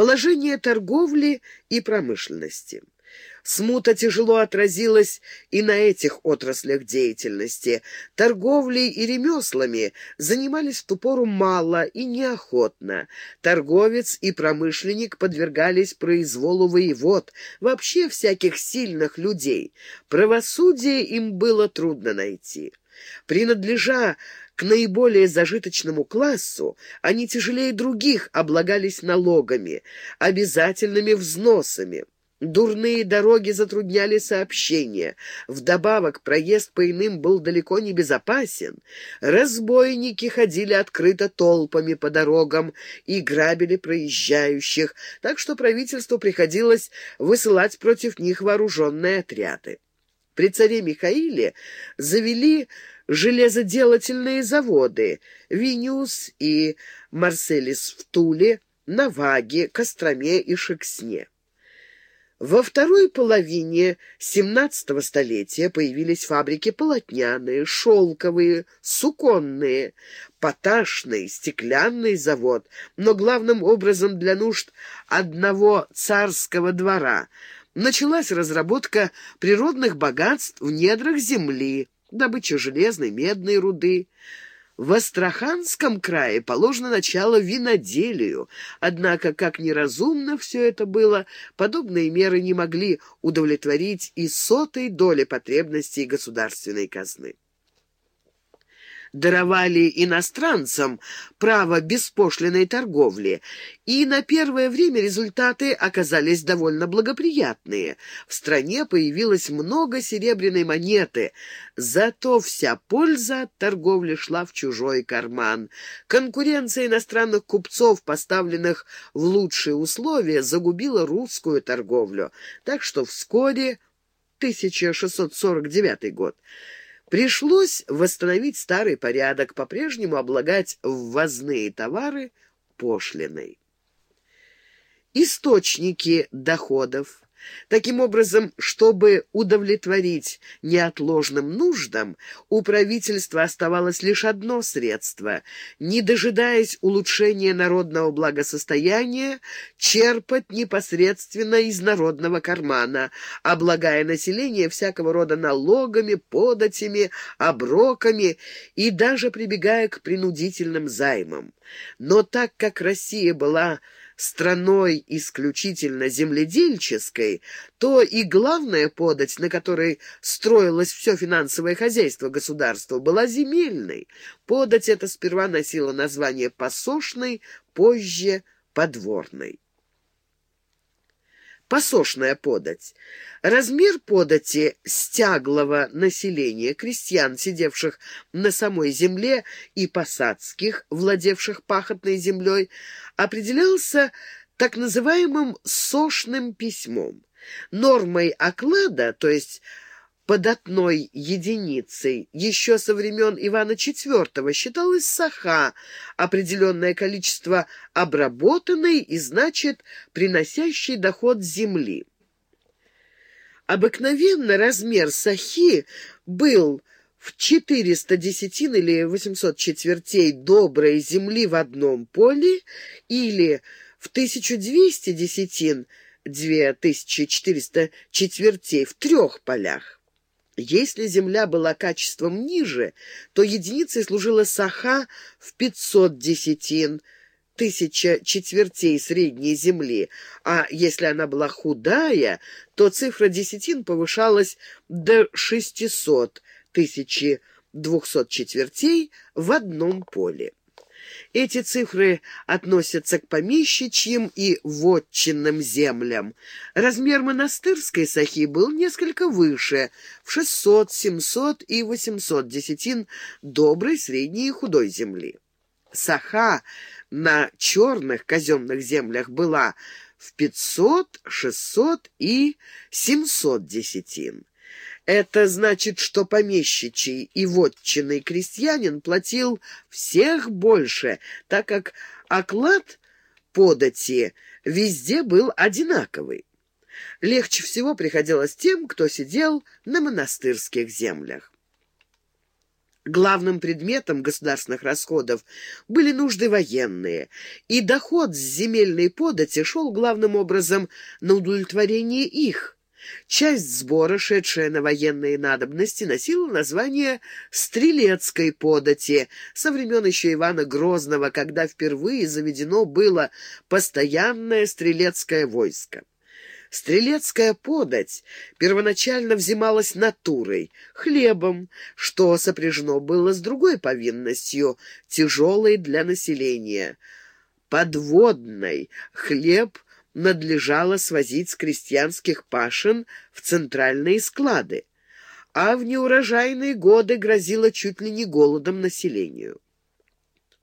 Положение торговли и промышленности. Смута тяжело отразилась и на этих отраслях деятельности. Торговлей и ремеслами занимались в ту пору мало и неохотно. Торговец и промышленник подвергались произволу воевод, вообще всяких сильных людей. Правосудие им было трудно найти. Принадлежа к наиболее зажиточному классу, они тяжелее других облагались налогами, обязательными взносами. Дурные дороги затрудняли сообщение. Вдобавок проезд по иным был далеко не безопасен. Разбойники ходили открыто толпами по дорогам и грабили проезжающих, так что правительству приходилось высылать против них вооруженные отряды. При царе Михаиле завели железоделательные заводы Виниус и Марселис в Туле, Наваге, Костроме и Шексне. Во второй половине XVII столетия появились фабрики полотняные, шелковые, суконные, поташный, стеклянный завод, но главным образом для нужд одного царского двора. Началась разработка природных богатств в недрах земли, добыча железной, медной руды, в Астраханском крае положено начало виноделию, однако, как неразумно все это было, подобные меры не могли удовлетворить и сотой доли потребностей государственной казны даровали иностранцам право беспошлиной торговли, и на первое время результаты оказались довольно благоприятные. В стране появилось много серебряной монеты, зато вся польза от торговли шла в чужой карман. Конкуренция иностранных купцов, поставленных в лучшие условия, загубила русскую торговлю, так что вскоре 1649 год Пришлось восстановить старый порядок, по-прежнему облагать ввозные товары пошлиной. Источники доходов Таким образом, чтобы удовлетворить неотложным нуждам, у правительства оставалось лишь одно средство – не дожидаясь улучшения народного благосостояния, черпать непосредственно из народного кармана, облагая население всякого рода налогами, податями, оброками и даже прибегая к принудительным займам. Но так как Россия была страной исключительно земледельческой, то и главная подать, на которой строилось все финансовое хозяйство государства, была земельной. Подать эта сперва носила название посошной, позже подворной. Посошная подать. Размер подати стяглого населения, крестьян, сидевших на самой земле, и посадских, владевших пахотной землей, определялся так называемым сошным письмом. Нормой оклада, то есть податной единицей еще со времен Ивана IV считалось саха, определенное количество обработанной и, значит, приносящей доход земли. Обыкновенно размер сахи был в 400 десятин или 800 четвертей доброй земли в одном поле или в 1200 десятин 2400 четвертей в трех полях. Если земля была качеством ниже, то единицей служила саха в 500 десятин, тысяча четвертей средней земли, а если она была худая, то цифра десятин повышалась до 600 тысячи двухсот четвертей в одном поле. Эти цифры относятся к помещичьим и вотчинным землям. Размер монастырской сахи был несколько выше, в 600, 700 и 800 десятин доброй, средней и худой земли. Саха на черных казенных землях была в 500, 600 и 700 десятин. Это значит, что помещичий и вотчинный крестьянин платил всех больше, так как оклад подати везде был одинаковый. Легче всего приходилось тем, кто сидел на монастырских землях. Главным предметом государственных расходов были нужды военные, и доход с земельной подати шел главным образом на удовлетворение их. Часть сбора, шедшая на военные надобности, носила название «стрелецкой подати» со времен еще Ивана Грозного, когда впервые заведено было постоянное стрелецкое войско. Стрелецкая подать первоначально взималась натурой, хлебом, что сопряжено было с другой повинностью, тяжелой для населения. Подводной хлеб надлежало свозить с крестьянских пашин в центральные склады, а в неурожайные годы грозило чуть ли не голодом населению.